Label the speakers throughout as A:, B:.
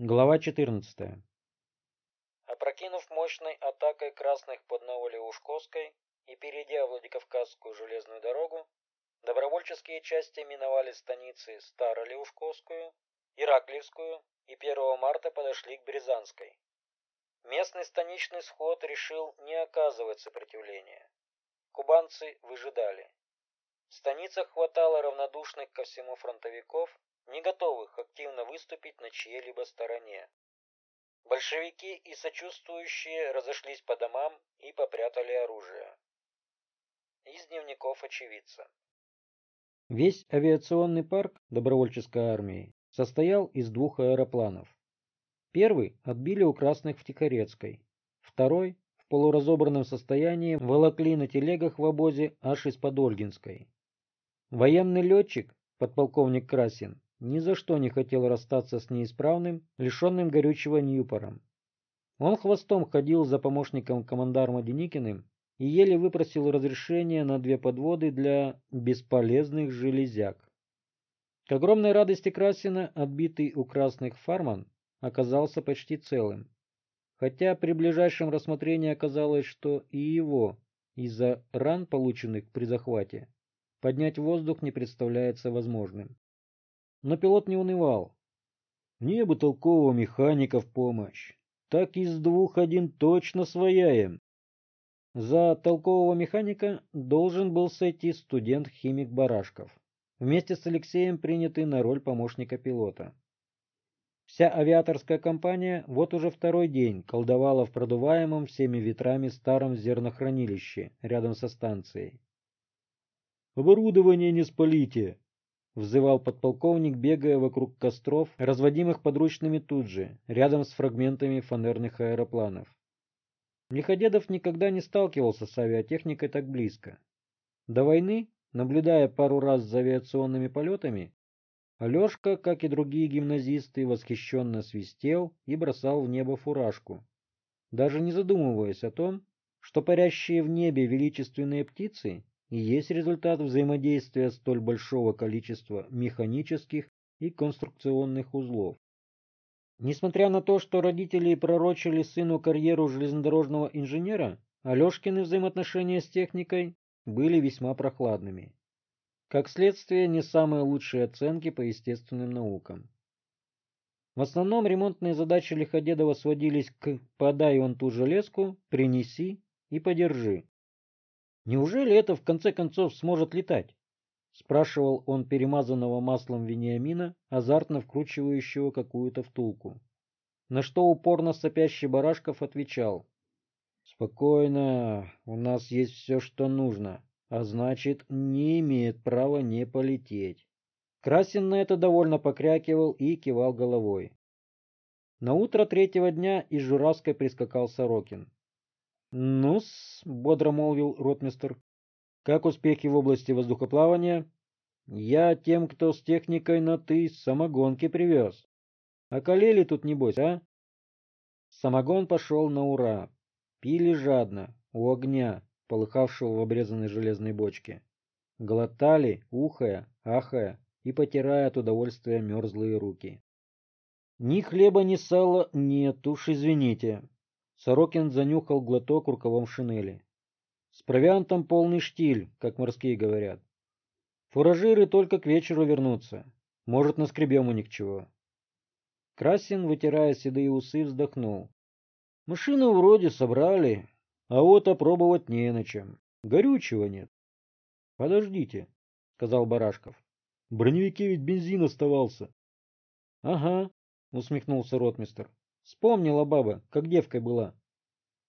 A: Глава 14.
B: Опрокинув мощной атакой красных под Новолеушковской и перейдя Владикавказскую железную дорогу, добровольческие части миновали станицы Старолеушковскую, Ираклиевскую и 1 марта подошли к Березанской. Местный станичный сход решил не оказывать сопротивления. Кубанцы выжидали. В станицах хватало равнодушных ко всему фронтовиков, не готовых активно выступить на чьей-либо стороне. Большевики и сочувствующие разошлись по домам и попрятали оружие. Из дневников очевидца.
A: Весь авиационный парк добровольческой армии состоял из двух аэропланов. Первый отбили у красных в Тихорецкой, второй в полуразобранном состоянии волокли на телегах в обозе аж из-под Ольгинской. Военный летчик, подполковник Красин, ни за что не хотел расстаться с неисправным, лишенным горючего Ньюпором. Он хвостом ходил за помощником командарма Деникиным и еле выпросил разрешение на две подводы для бесполезных железяк. К огромной радости Красина отбитый у красных фарман оказался почти целым, хотя при ближайшем рассмотрении оказалось, что и его из-за ран, полученных при захвате, поднять воздух не представляется возможным. Но пилот не унывал. Мне бы толкового механика в помощь. Так из двух один точно свояем. За толкового механика должен был сойти студент-химик Барашков, вместе с Алексеем принятый на роль помощника пилота. Вся авиаторская компания вот уже второй день колдовала в продуваемом всеми ветрами старом зернохранилище рядом со станцией. «Оборудование не спалите!» Взывал подполковник, бегая вокруг костров, разводимых подручными тут же, рядом с фрагментами фанерных аэропланов. Лиходедов никогда не сталкивался с авиатехникой так близко. До войны, наблюдая пару раз за авиационными полетами, Алешка, как и другие гимназисты, восхищенно свистел и бросал в небо фуражку, даже не задумываясь о том, что парящие в небе величественные птицы и есть результат взаимодействия столь большого количества механических и конструкционных узлов. Несмотря на то, что родители пророчили сыну карьеру железнодорожного инженера, Алешкины взаимоотношения с техникой были весьма прохладными. Как следствие, не самые лучшие оценки по естественным наукам. В основном ремонтные задачи Лиходедова сводились к «подай он ту железку», «принеси» и «подержи». Неужели это в конце концов сможет летать? Спрашивал он перемазанного маслом Вениамина, азартно вкручивающего какую-то втулку. На что упорно сопящий Барашков отвечал. Спокойно, у нас есть все, что нужно, а значит, не имеет права не полететь. Красин на это довольно покрякивал и кивал головой. На утро третьего дня из Журавской прискакал Сорокин. «Ну-с», — бодро молвил ротмистр, — «как успехи в области воздухоплавания?» «Я тем, кто с техникой на «ты» самогонки привез. Околели тут, небось, а?» Самогон пошел на ура. Пили жадно, у огня, полыхавшего в обрезанной железной бочке. Глотали, ухая, ахая и потирая от удовольствия мерзлые руки. Ни хлеба, ни сала нет, уж извините. Сорокин занюхал глоток рукавом шинели. С провиантом полный штиль, как морские говорят. Фуражиры только к вечеру вернутся. Может, наскребем у них чего. Красин, вытирая седые усы, вздохнул. Машину вроде собрали, а вот опробовать не на чем. Горючего нет. Подождите, сказал Барашков. В броневике ведь бензин оставался. Ага, усмехнулся ротмистр. Вспомнила баба, как девкой была.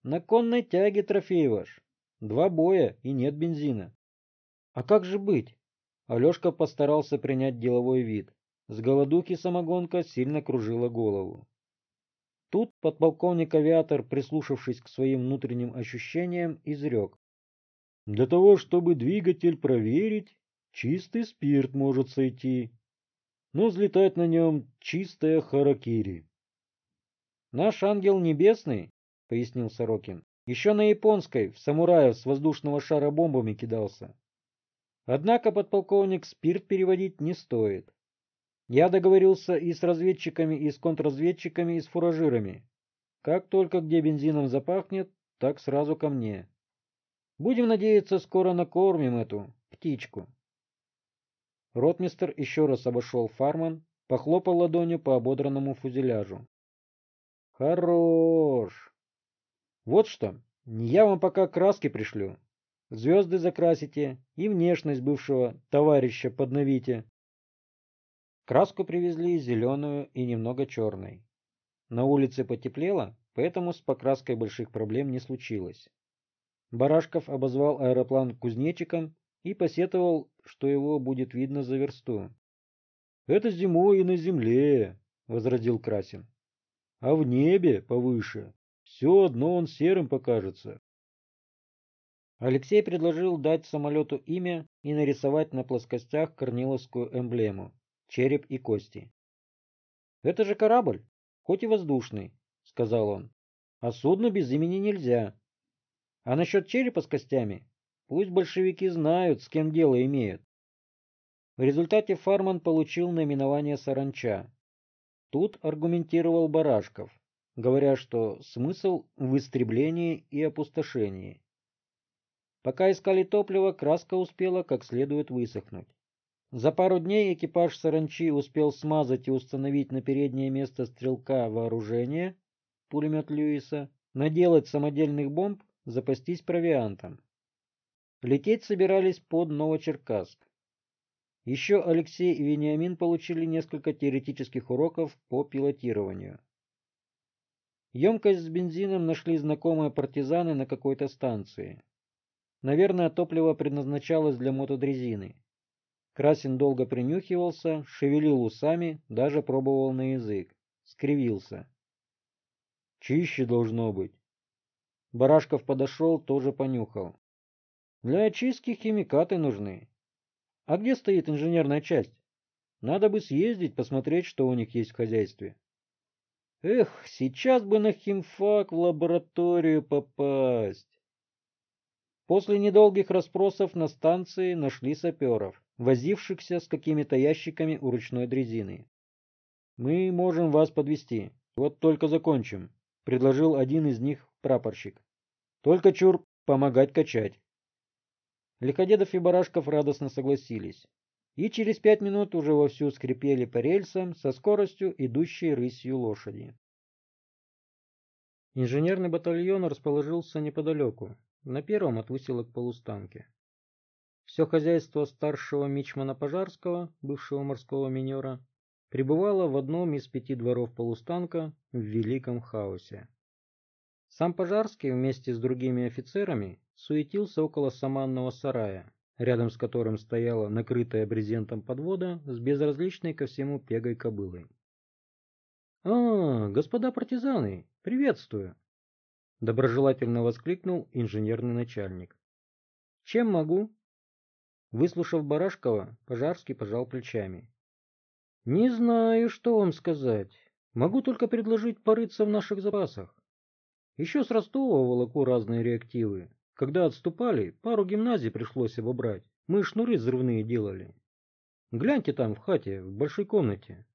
A: На конной тяге трофей ваш. Два боя и нет бензина. А как же быть? Алешка постарался принять деловой вид. С голодухи самогонка сильно кружила голову. Тут подполковник-авиатор, прислушавшись к своим внутренним ощущениям, изрек. Для того, чтобы двигатель проверить, чистый спирт может сойти. Но взлетать на нем чистая харакири. Наш ангел небесный, пояснил Сорокин, еще на японской, в самураев с воздушного шара бомбами кидался. Однако, подполковник, спирт переводить не стоит. Я договорился и с разведчиками, и с контрразведчиками, и с фуражирами. Как только где бензином запахнет, так сразу ко мне. Будем надеяться, скоро накормим эту птичку. Ротмистер еще раз обошел фарман, похлопал ладонью по ободранному фузеляжу. Хорош. Вот что, я вам пока краски пришлю. Звезды закрасите и внешность бывшего товарища подновите. Краску привезли зеленую и немного черной. На улице потеплело, поэтому с покраской больших проблем не случилось. Барашков обозвал аэроплан кузнечиком и посетовал, что его будет видно за версту. — Это зимой и на земле, — возразил Красин. — А в небе повыше все одно он серым покажется. Алексей предложил дать самолету имя и нарисовать на плоскостях корниловскую эмблему — череп и кости. — Это же корабль, хоть и воздушный, — сказал он. — А судно без имени нельзя. А насчет черепа с костями Пусть большевики знают, с кем дело имеют. В результате Фарман получил наименование «Саранча». Тут аргументировал Барашков, говоря, что смысл в истреблении и опустошении. Пока искали топливо, краска успела как следует высохнуть. За пару дней экипаж «Саранчи» успел смазать и установить на переднее место стрелка вооружение, пулемет Льюиса, наделать самодельных бомб, запастись провиантом. Лететь собирались под Новочеркасск. Еще Алексей и Вениамин получили несколько теоретических уроков по пилотированию. Емкость с бензином нашли знакомые партизаны на какой-то станции. Наверное, топливо предназначалось для мотодрезины. Красин долго принюхивался, шевелил усами, даже пробовал на язык. Скривился. Чище должно быть. Барашков подошел, тоже понюхал. Для очистки химикаты нужны. А где стоит инженерная часть? Надо бы съездить, посмотреть, что у них есть в хозяйстве. Эх, сейчас бы на химфак в лабораторию попасть. После недолгих расспросов на станции нашли саперов, возившихся с какими-то ящиками у ручной дрезины. «Мы можем вас подвести. Вот только закончим», — предложил один из них прапорщик. «Только чур помогать качать». Лиходедов и Барашков радостно согласились. И через пять минут уже вовсю скрипели по рельсам со скоростью идущей рысью лошади. Инженерный батальон расположился неподалеку, на первом от выселок полустанке. Все хозяйство старшего мичмана Пожарского, бывшего морского минера, пребывало в одном из пяти дворов полустанка в великом хаосе. Сам Пожарский вместе с другими офицерами суетился около саманного сарая, рядом с которым стояла накрытая брезентом подвода с безразличной ко всему пегой кобылой. — А, господа партизаны, приветствую! — доброжелательно воскликнул инженерный начальник. — Чем могу? Выслушав Барашкова, Пожарский пожал плечами. — Не знаю, что вам сказать. Могу только предложить порыться в наших запасах. Еще с Ростова волоку разные реактивы, когда отступали, пару гимназий пришлось обобрать. Мы шнуры взрывные делали. Гляньте там, в хате, в большой комнате.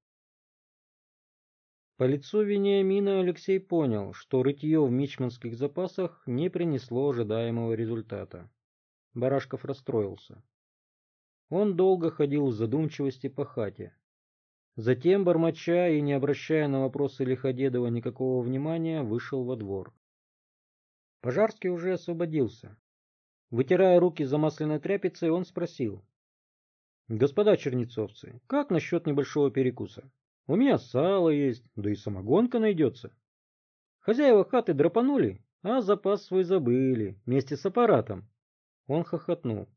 A: По лицу Вениамина Алексей понял, что рытье в мичманских запасах не принесло ожидаемого результата. Барашков расстроился. Он долго ходил в задумчивости по хате. Затем, бормоча и не обращая на вопросы Лиходедова никакого внимания, вышел во двор. Пожарский уже освободился. Вытирая руки замасленной тряпицей, он спросил. — Господа чернецовцы, как насчет небольшого перекуса? У меня сало есть, да и самогонка найдется. Хозяева хаты драпанули, а запас свой забыли, вместе с аппаратом. Он хохотнул.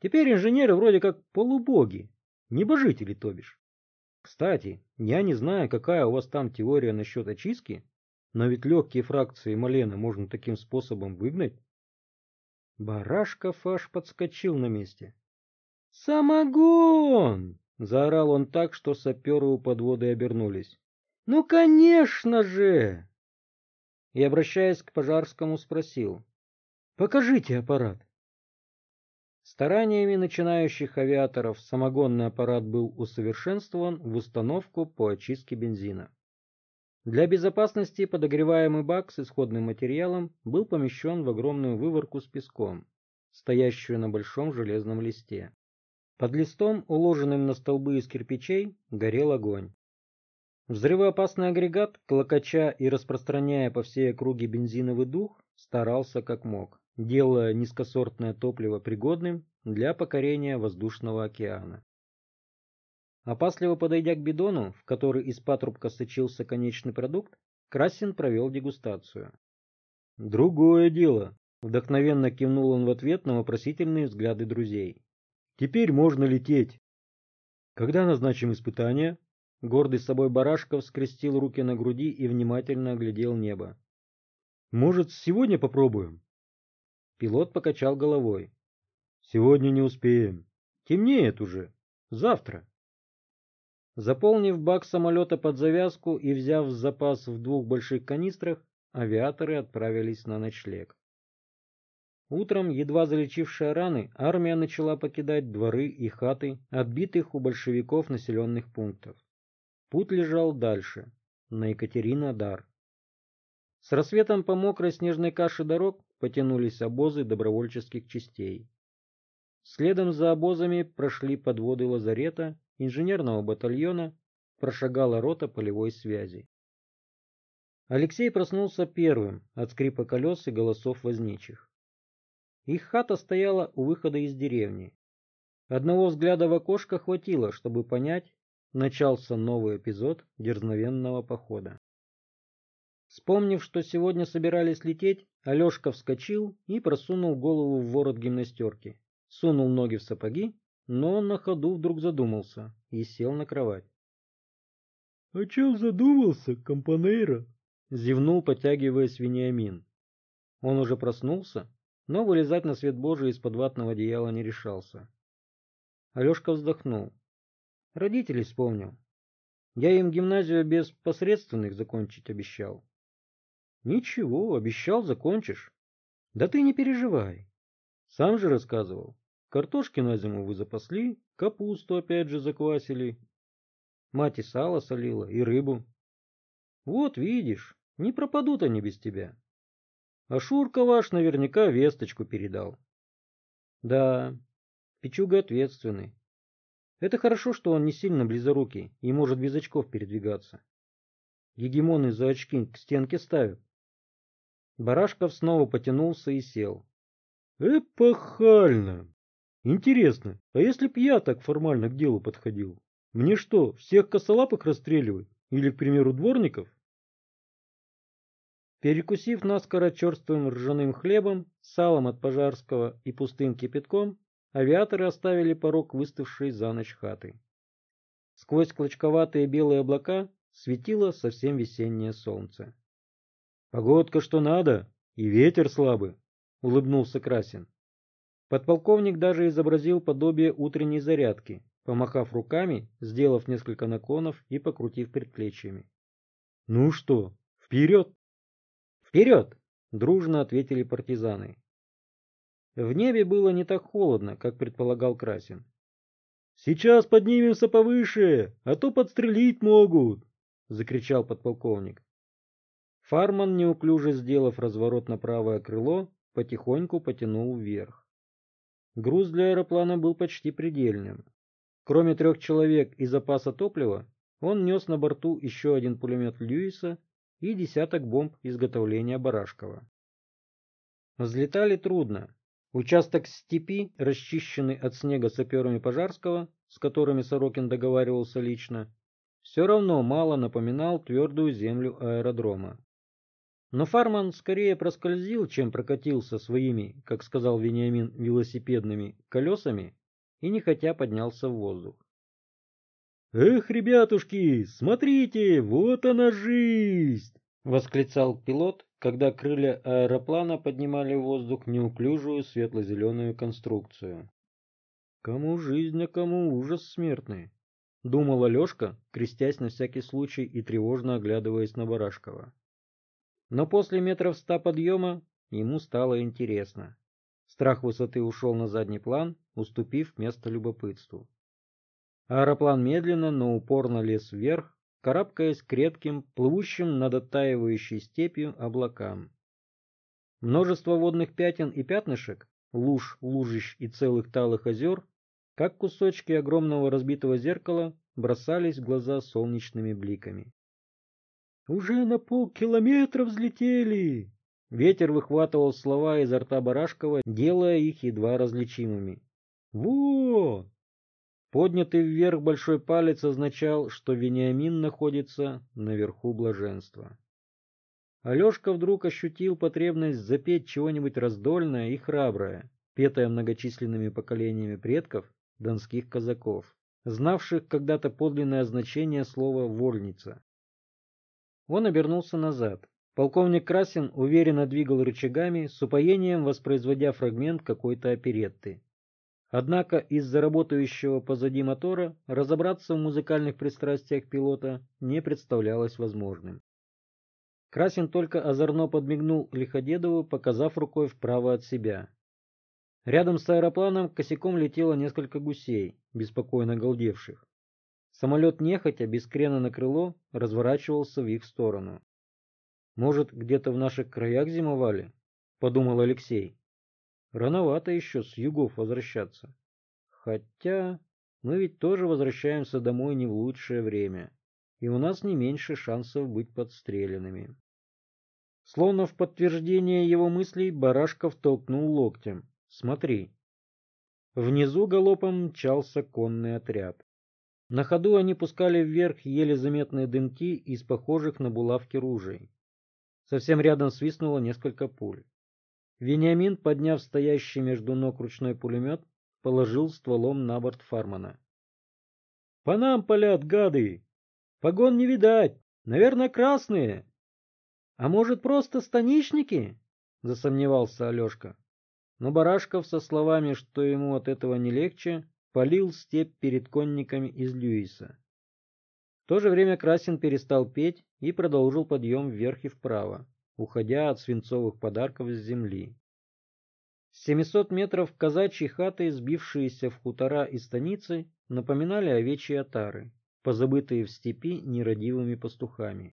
A: Теперь инженеры вроде как полубоги, небожители, то бишь. Кстати, я не знаю, какая у вас там теория насчет очистки, но ведь легкие фракции Малена можно таким способом выгнать. Барашков аж подскочил на месте. «Самогон!» — заорал он так, что саперы у подводы обернулись. «Ну, конечно же!» И, обращаясь к Пожарскому, спросил. «Покажите аппарат». Стараниями начинающих авиаторов самогонный аппарат был усовершенствован в установку по очистке бензина. Для безопасности подогреваемый бак с исходным материалом был помещен в огромную выворку с песком, стоящую на большом железном листе. Под листом, уложенным на столбы из кирпичей, горел огонь. Взрывоопасный агрегат, клокоча и распространяя по всей округе бензиновый дух, старался как мог, делая низкосортное топливо пригодным для покорения воздушного океана. Опасливо подойдя к бидону, в который из патрубка сочился конечный продукт, Красин провел дегустацию. «Другое дело», — вдохновенно кивнул он в ответ на вопросительные взгляды друзей. «Теперь можно лететь». «Когда назначим испытание?» Гордый собой Барашков скрестил руки на груди и внимательно оглядел небо. «Может, сегодня попробуем?» Пилот покачал головой. «Сегодня не успеем. Темнеет уже. Завтра». Заполнив бак самолета под завязку и взяв запас в двух больших канистрах, авиаторы отправились на ночлег. Утром, едва залечившая раны, армия начала покидать дворы и хаты, отбитых у большевиков населенных пунктов. Путь лежал дальше, на Екатеринодар. С рассветом по мокрой снежной каше дорог потянулись обозы добровольческих частей. Следом за обозами прошли подводы лазарета инженерного батальона прошагала рота полевой связи. Алексей проснулся первым от скрипа колес и голосов возничих. Их хата стояла у выхода из деревни. Одного взгляда в окошко хватило, чтобы понять, начался новый эпизод дерзновенного похода. Вспомнив, что сегодня собирались лететь, Алешка вскочил и просунул голову в ворот гимнастерки, сунул ноги в сапоги но он на ходу вдруг задумался и сел на кровать. — А чё задумался, компанейра? — зевнул, потягиваясь Вениамин. Он уже проснулся, но вылезать на свет Божий из-под ватного одеяла не решался. Алешка вздохнул. Родителей вспомнил. Я им гимназию без посредственных закончить обещал. Ничего, обещал, закончишь. Да ты не переживай. Сам же рассказывал. Картошки на зиму вы запасли, капусту опять же заквасили. Мать и сало солила, и рыбу. Вот видишь, не пропадут они без тебя. А Шурка ваш наверняка весточку передал. Да, Пичуга ответственный. Это хорошо, что он не сильно близорукий и может без очков передвигаться. Гегемоны за очки к стенке ставят. Барашков снова потянулся и сел. Эпохально! Интересно, а если б я так формально к делу подходил? Мне что, всех косолапых расстреливать? Или, к примеру, дворников? Перекусив наскоро черствым ржаным хлебом, салом от пожарского и пустым кипятком, авиаторы оставили порог выставшей за ночь хаты. Сквозь клочковатые белые облака светило совсем весеннее солнце. — Погодка что надо, и ветер слабый, — улыбнулся Красин. Подполковник даже изобразил подобие утренней зарядки, помахав руками, сделав несколько наклонов и покрутив предплечьями. «Ну что, вперед!» «Вперед!» — дружно ответили партизаны. В небе было не так холодно, как предполагал Красин. «Сейчас поднимемся повыше, а то подстрелить могут!» — закричал подполковник. Фарман, неуклюже сделав разворот на правое крыло, потихоньку потянул вверх. Груз для аэроплана был почти предельным. Кроме трех человек и запаса топлива, он нес на борту еще один пулемет Льюиса и десяток бомб изготовления Барашкова. Взлетали трудно. Участок степи, расчищенный от снега саперами Пожарского, с которыми Сорокин договаривался лично, все равно мало напоминал твердую землю аэродрома. Но Фарман скорее проскользил, чем прокатился своими, как сказал Вениамин, велосипедными колесами и нехотя поднялся в воздух. «Эх, ребятушки, смотрите, вот она жизнь!» — восклицал пилот, когда крылья аэроплана поднимали в воздух неуклюжую светло-зеленую конструкцию. «Кому жизнь, а кому ужас смертный», — думал Алешка, крестясь на всякий случай и тревожно оглядываясь на Барашкова. Но после метров ста подъема ему стало интересно. Страх высоты ушел на задний план, уступив место любопытству. Аэроплан медленно, но упорно лез вверх, карабкаясь к редким, плывущим над оттаивающей степью облакам. Множество водных пятен и пятнышек, луж, лужищ и целых талых озер, как кусочки огромного разбитого зеркала, бросались в глаза солнечными бликами. «Уже на полкилометра взлетели!» Ветер выхватывал слова изо рта Барашкова, делая их едва различимыми. «Во!» Поднятый вверх большой палец означал, что Вениамин находится наверху блаженства. Алешка вдруг ощутил потребность запеть чего-нибудь раздольное и храброе, петое многочисленными поколениями предков донских казаков, знавших когда-то подлинное значение слова «вольница». Он обернулся назад. Полковник Красин уверенно двигал рычагами, с упоением воспроизводя фрагмент какой-то оперетты. Однако из-за работающего позади мотора разобраться в музыкальных пристрастиях пилота не представлялось возможным. Красин только озорно подмигнул Лиходедову, показав рукой вправо от себя. Рядом с аэропланом косяком летело несколько гусей, беспокойно галдевших. Самолет нехотя, без крена на крыло, разворачивался в их сторону. «Может, где-то в наших краях зимовали?» — подумал Алексей. «Рановато еще с югов возвращаться. Хотя мы ведь тоже возвращаемся домой не в лучшее время, и у нас не меньше шансов быть подстреленными». Словно в подтверждение его мыслей Барашков толкнул локтем. «Смотри». Внизу галопом мчался конный отряд. На ходу они пускали вверх еле заметные дымки из похожих на булавки ружей. Совсем рядом свистнуло несколько пуль. Вениамин, подняв стоящий между ног ручной пулемет, положил стволом на борт Фармана. — По нам палят, гады! Погон не видать! Наверное, красные! — А может, просто станичники? — засомневался Алешка. Но Барашков со словами, что ему от этого не легче, полил степь перед конниками из Льюиса. В то же время Красин перестал петь и продолжил подъем вверх и вправо, уходя от свинцовых подарков с земли. С 700 метров казачьи хаты, сбившиеся в хутора и станицы, напоминали овечьи отары, позабытые в степи нерадивыми пастухами.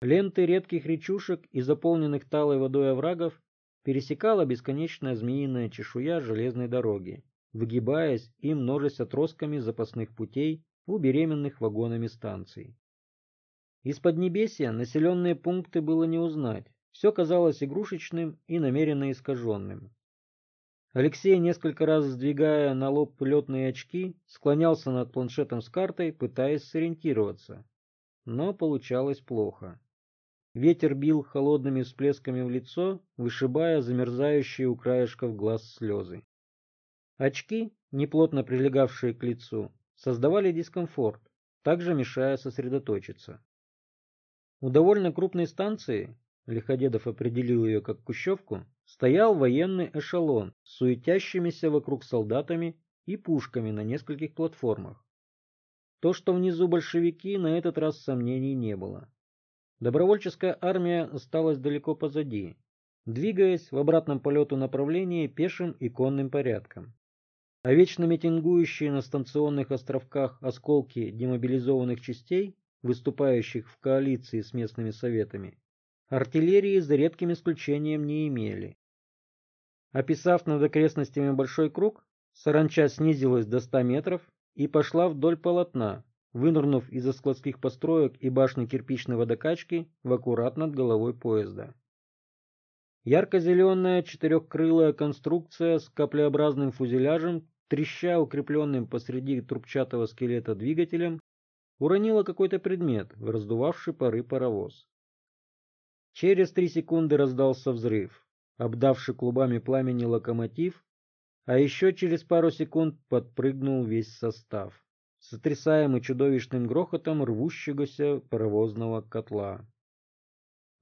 A: Ленты редких речушек и заполненных талой водой оврагов пересекала бесконечная змеиная чешуя железной дороги, выгибаясь и множась отростками запасных путей у беременных вагонами станций. Из Поднебесья населенные пункты было не узнать, все казалось игрушечным и намеренно искаженным. Алексей, несколько раз сдвигая на лоб летные очки, склонялся над планшетом с картой, пытаясь сориентироваться. Но получалось плохо. Ветер бил холодными всплесками в лицо, вышибая замерзающие у краешков глаз слезы. Очки, неплотно прилегавшие к лицу, создавали дискомфорт, также мешая сосредоточиться. У довольно крупной станции, Лиходедов определил ее как Кущевку, стоял военный эшелон с суетящимися вокруг солдатами и пушками на нескольких платформах. То, что внизу большевики, на этот раз сомнений не было. Добровольческая армия осталась далеко позади, двигаясь в обратном полету направлении пешим и конным порядком а вечно митингующие на станционных островках осколки демобилизованных частей, выступающих в коалиции с местными советами, артиллерии за редким исключением не имели. Описав над окрестностями большой круг, саранча снизилась до 100 метров и пошла вдоль полотна, вынырнув из-за складских построек и башни кирпичной водокачки в аккурат над головой поезда. Ярко-зеленая четырехкрылая конструкция с каплеобразным фюзеляжем треща укрепленным посреди трубчатого скелета двигателем, уронила какой-то предмет раздувавший пары паровоз. Через три секунды раздался взрыв, обдавший клубами пламени локомотив, а еще через пару секунд подпрыгнул весь состав, сотрясаемый чудовищным грохотом рвущегося паровозного котла.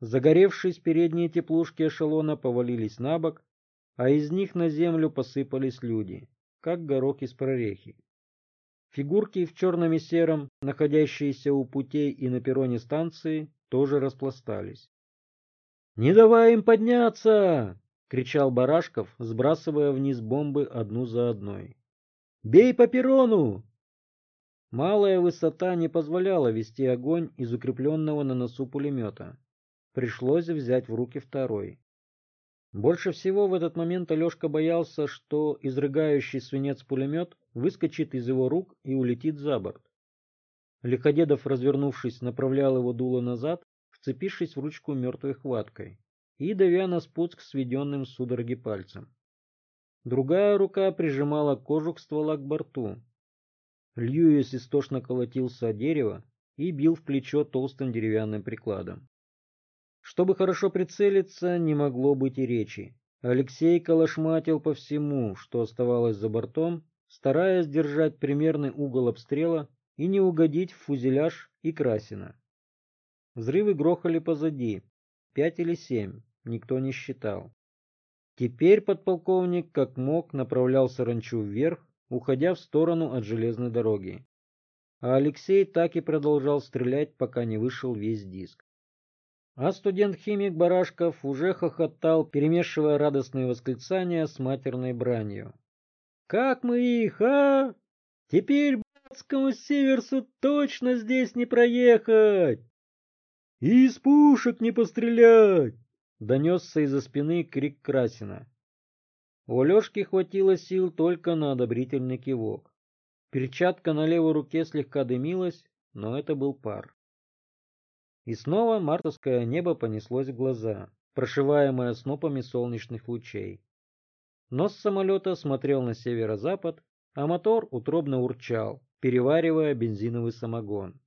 A: Загоревшись, передние теплушки эшелона повалились на бок, а из них на землю посыпались люди как горох из прорехи. Фигурки в черном и сером, находящиеся у путей и на перроне станции, тоже распластались. — Не давай им подняться! — кричал Барашков, сбрасывая вниз бомбы одну за одной. «Бей по перрону!» Малая высота не позволяла вести огонь из укрепленного на носу пулемета. Пришлось взять в руки второй. Больше всего в этот момент Алешка боялся, что изрыгающий свинец пулемет выскочит из его рук и улетит за борт. Лиходедов, развернувшись, направлял его дуло назад, вцепившись в ручку мертвой хваткой и давя на спуск сведенным судороги пальцем. Другая рука прижимала кожух ствола к борту. Льюис истошно колотился о дерево и бил в плечо толстым деревянным прикладом. Чтобы хорошо прицелиться, не могло быть и речи. Алексей колошматил по всему, что оставалось за бортом, стараясь держать примерный угол обстрела и не угодить в фузеляж и Красина. Взрывы грохали позади, пять или семь, никто не считал. Теперь подполковник, как мог, направлял саранчу вверх, уходя в сторону от железной дороги. А Алексей так и продолжал стрелять, пока не вышел весь диск. А студент-химик Барашков уже хохотал, перемешивая радостные восклицания с матерной бранью. «Как мы их, а? Теперь Братскому Северсу точно здесь не проехать! И из пушек не пострелять!» Донесся из-за спины крик Красина. У Алешки хватило сил только на одобрительный кивок. Перчатка на левой руке слегка дымилась, но это был пар. И снова мартовское небо понеслось в глаза, прошиваемое снопами солнечных лучей. Нос самолета смотрел на северо-запад, а мотор утробно урчал, переваривая бензиновый самогон.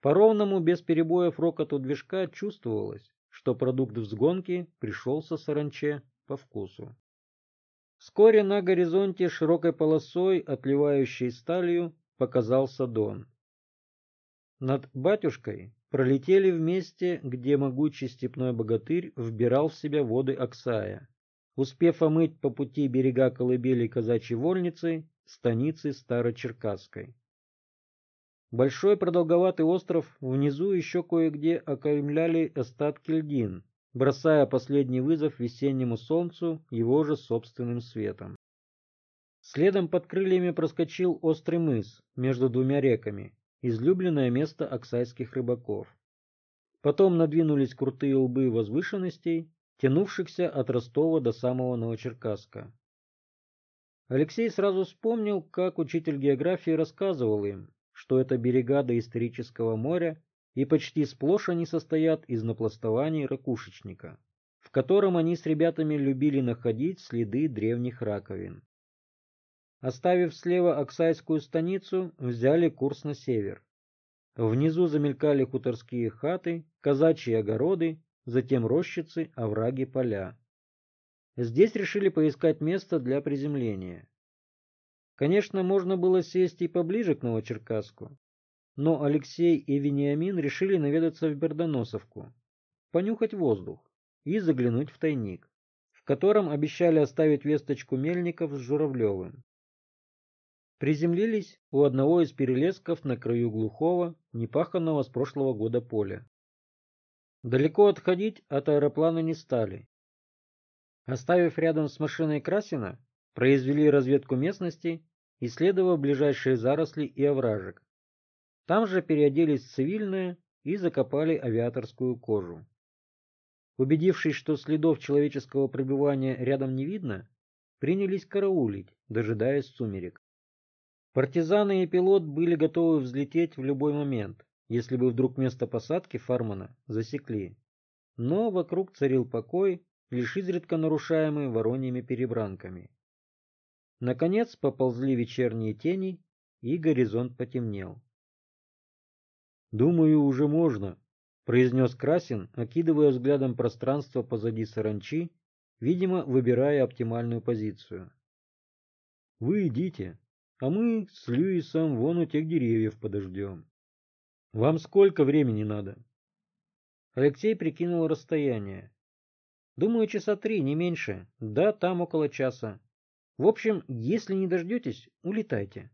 A: По ровному, без перебоев рокоту движка чувствовалось, что продукт взгонки пришелся саранче по вкусу. Вскоре на горизонте широкой полосой, отливающей сталью, показался Дон. Над батюшкой пролетели в месте, где могучий степной богатырь вбирал в себя воды Оксая, успев омыть по пути берега колыбели казачьей вольницы, станицы Старочеркасской. Большой продолговатый остров внизу еще кое-где окаймляли остатки льдин, бросая последний вызов весеннему солнцу его же собственным светом. Следом под крыльями проскочил острый мыс между двумя реками, излюбленное место оксайских рыбаков. Потом надвинулись крутые лбы возвышенностей, тянувшихся от Ростова до самого Новочеркасска. Алексей сразу вспомнил, как учитель географии рассказывал им, что это берега доисторического моря, и почти сплошь они состоят из напластований ракушечника, в котором они с ребятами любили находить следы древних раковин. Оставив слева Оксайскую станицу, взяли курс на север. Внизу замелькали хуторские хаты, казачьи огороды, затем рощицы, овраги, поля. Здесь решили поискать место для приземления. Конечно, можно было сесть и поближе к Новочеркасску, но Алексей и Вениамин решили наведаться в Бердоносовку, понюхать воздух и заглянуть в тайник, в котором обещали оставить весточку Мельников с Журавлевым. Приземлились у одного из перелесков на краю глухого, непаханного с прошлого года поля. Далеко отходить от аэроплана не стали. Оставив рядом с машиной Красина, произвели разведку местности, исследовав ближайшие заросли и овражек. Там же переоделись в цивильное и закопали авиаторскую кожу. Убедившись, что следов человеческого пребывания рядом не видно, принялись караулить, дожидаясь сумерек. Партизаны и пилот были готовы взлететь в любой момент, если бы вдруг место посадки Фармана засекли. Но вокруг царил покой, лишь изредка нарушаемый вороньими перебранками. Наконец поползли вечерние тени, и горизонт потемнел. «Думаю, уже можно», — произнес Красин, окидывая взглядом пространство позади саранчи, видимо, выбирая оптимальную позицию. «Вы идите, а мы с Льюисом вон у тех деревьев подождем. Вам сколько времени надо? Алексей прикинул расстояние. Думаю, часа три, не меньше. Да, там около часа. В общем, если не дождетесь, улетайте.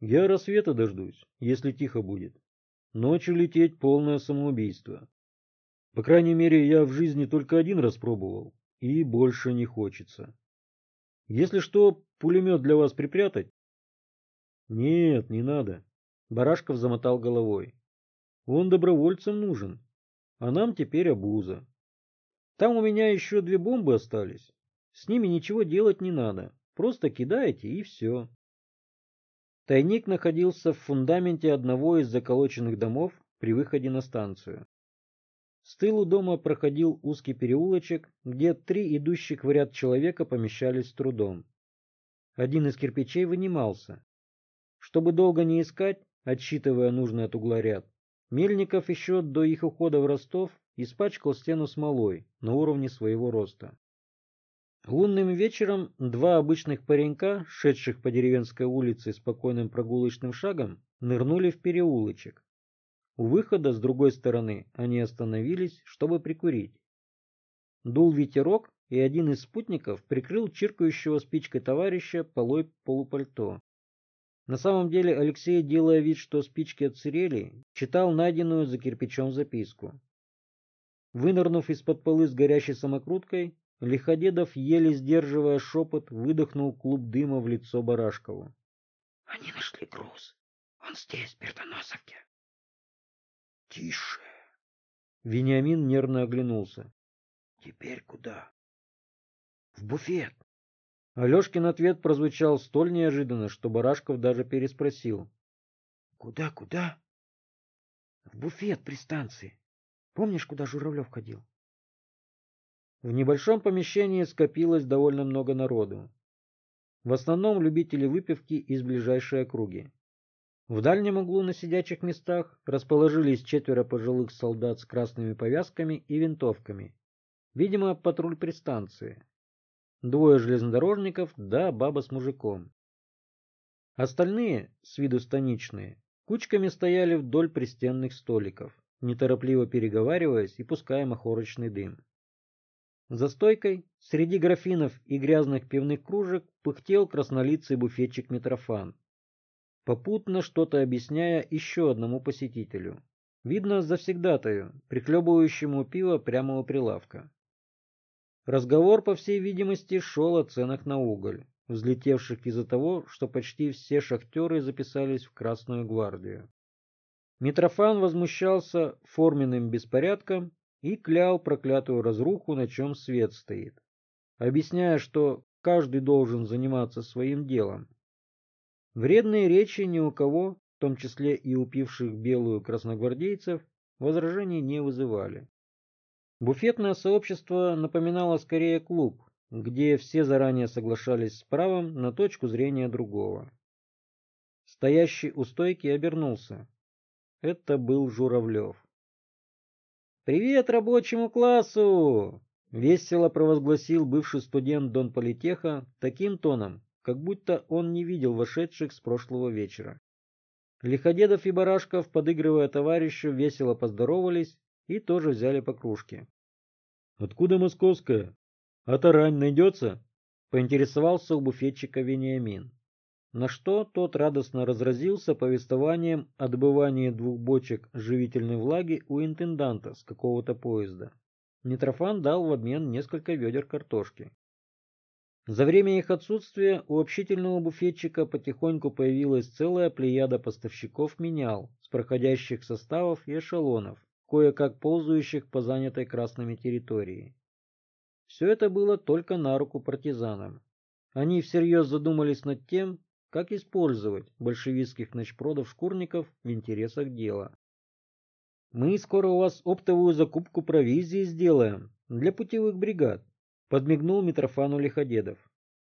A: Я рассвета дождусь, если тихо будет. Ночью лететь полное самоубийство. По крайней мере, я в жизни только один раз пробовал, и больше не хочется. Если что, пулемет для вас припрятать? Нет, не надо. Барашков замотал головой. Он добровольцам нужен, а нам теперь обуза. Там у меня еще две бомбы остались. С ними ничего делать не надо. Просто кидаете и все. Тайник находился в фундаменте одного из заколоченных домов при выходе на станцию. С тылу дома проходил узкий переулочек, где три идущих в ряд человека помещались с трудом. Один из кирпичей вынимался. Чтобы долго не искать, отсчитывая нужный от угла ряд, Мельников еще до их ухода в Ростов испачкал стену смолой на уровне своего роста. Лунным вечером два обычных паренька, шедших по деревенской улице спокойным прогулочным шагом, нырнули в переулочек. У выхода с другой стороны они остановились, чтобы прикурить. Дул ветерок, и один из спутников прикрыл чиркающего спичкой товарища полой полупальто. На самом деле Алексей, делая вид, что спички отсырели, читал найденную за кирпичом записку. Вынырнув из-под полы с горящей самокруткой, Лиходедов, еле сдерживая шепот, выдохнул клуб дыма в лицо Барашкову.
C: — Они нашли груз. Он здесь, в Пердоносовке.
A: — Тише. Вениамин нервно оглянулся.
C: — Теперь куда?
A: — В буфет. Алешкин ответ прозвучал столь неожиданно, что Барашков даже переспросил.
C: — Куда, куда?
A: — В буфет при станции. Помнишь, куда Журавлев ходил? В небольшом помещении скопилось довольно много народу. В основном любители выпивки из ближайшей округи. В дальнем углу на сидячих местах расположились четверо пожилых солдат с красными повязками и винтовками. Видимо, патруль при станции. Двое железнодорожников, да баба с мужиком. Остальные, с виду станичные, кучками стояли вдоль пристенных столиков, неторопливо переговариваясь и пуская махорочный дым. За стойкой, среди графинов и грязных пивных кружек, пыхтел краснолицый буфетчик Митрофан, попутно что-то объясняя еще одному посетителю. Видно завсегдатаю, прихлебывающему пиво прямо у прилавка. Разговор, по всей видимости, шел о ценах на уголь, взлетевших из-за того, что почти все шахтеры записались в Красную гвардию. Митрофан возмущался форменным беспорядком и клял проклятую разруху, на чем свет стоит, объясняя, что каждый должен заниматься своим делом. Вредные речи ни у кого, в том числе и у пивших белую красногвардейцев, возражений не вызывали. Буфетное сообщество напоминало скорее клуб, где все заранее соглашались с правом на точку зрения другого. Стоящий у стойки обернулся. Это был Журавлев. «Привет рабочему классу!» — весело провозгласил бывший студент Дон Политеха таким тоном, как будто он не видел вошедших с прошлого вечера. Лиходедов и Барашков, подыгрывая товарищу, весело поздоровались и тоже взяли по кружке. «Откуда московская? А тарань найдется?» — поинтересовался у буфетчика Вениамин. На что тот радостно разразился повествованием о добывании двух бочек живительной влаги у интенданта с какого-то поезда. Митрофан дал в обмен несколько ведер картошки. За время их отсутствия у общительного буфетчика потихоньку появилась целая плеяда поставщиков менял с проходящих составов и эшелонов, кое-как ползающих по занятой красными территории. Все это было только на руку партизанам. Они всерьез задумались над тем, как использовать большевистских ночпродов-шкурников в интересах дела. «Мы скоро у вас оптовую закупку провизии сделаем для путевых бригад», — подмигнул Митрофану Лиходедов.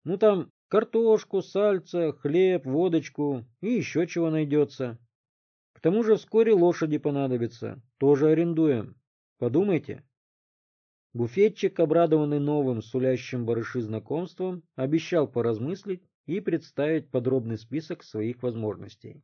A: «Ну там картошку, сальца, хлеб, водочку и еще чего найдется. К тому же вскоре лошади понадобятся, тоже арендуем. Подумайте». Буфетчик, обрадованный новым, сулящим барыши знакомством, обещал поразмыслить и представить подробный список своих возможностей.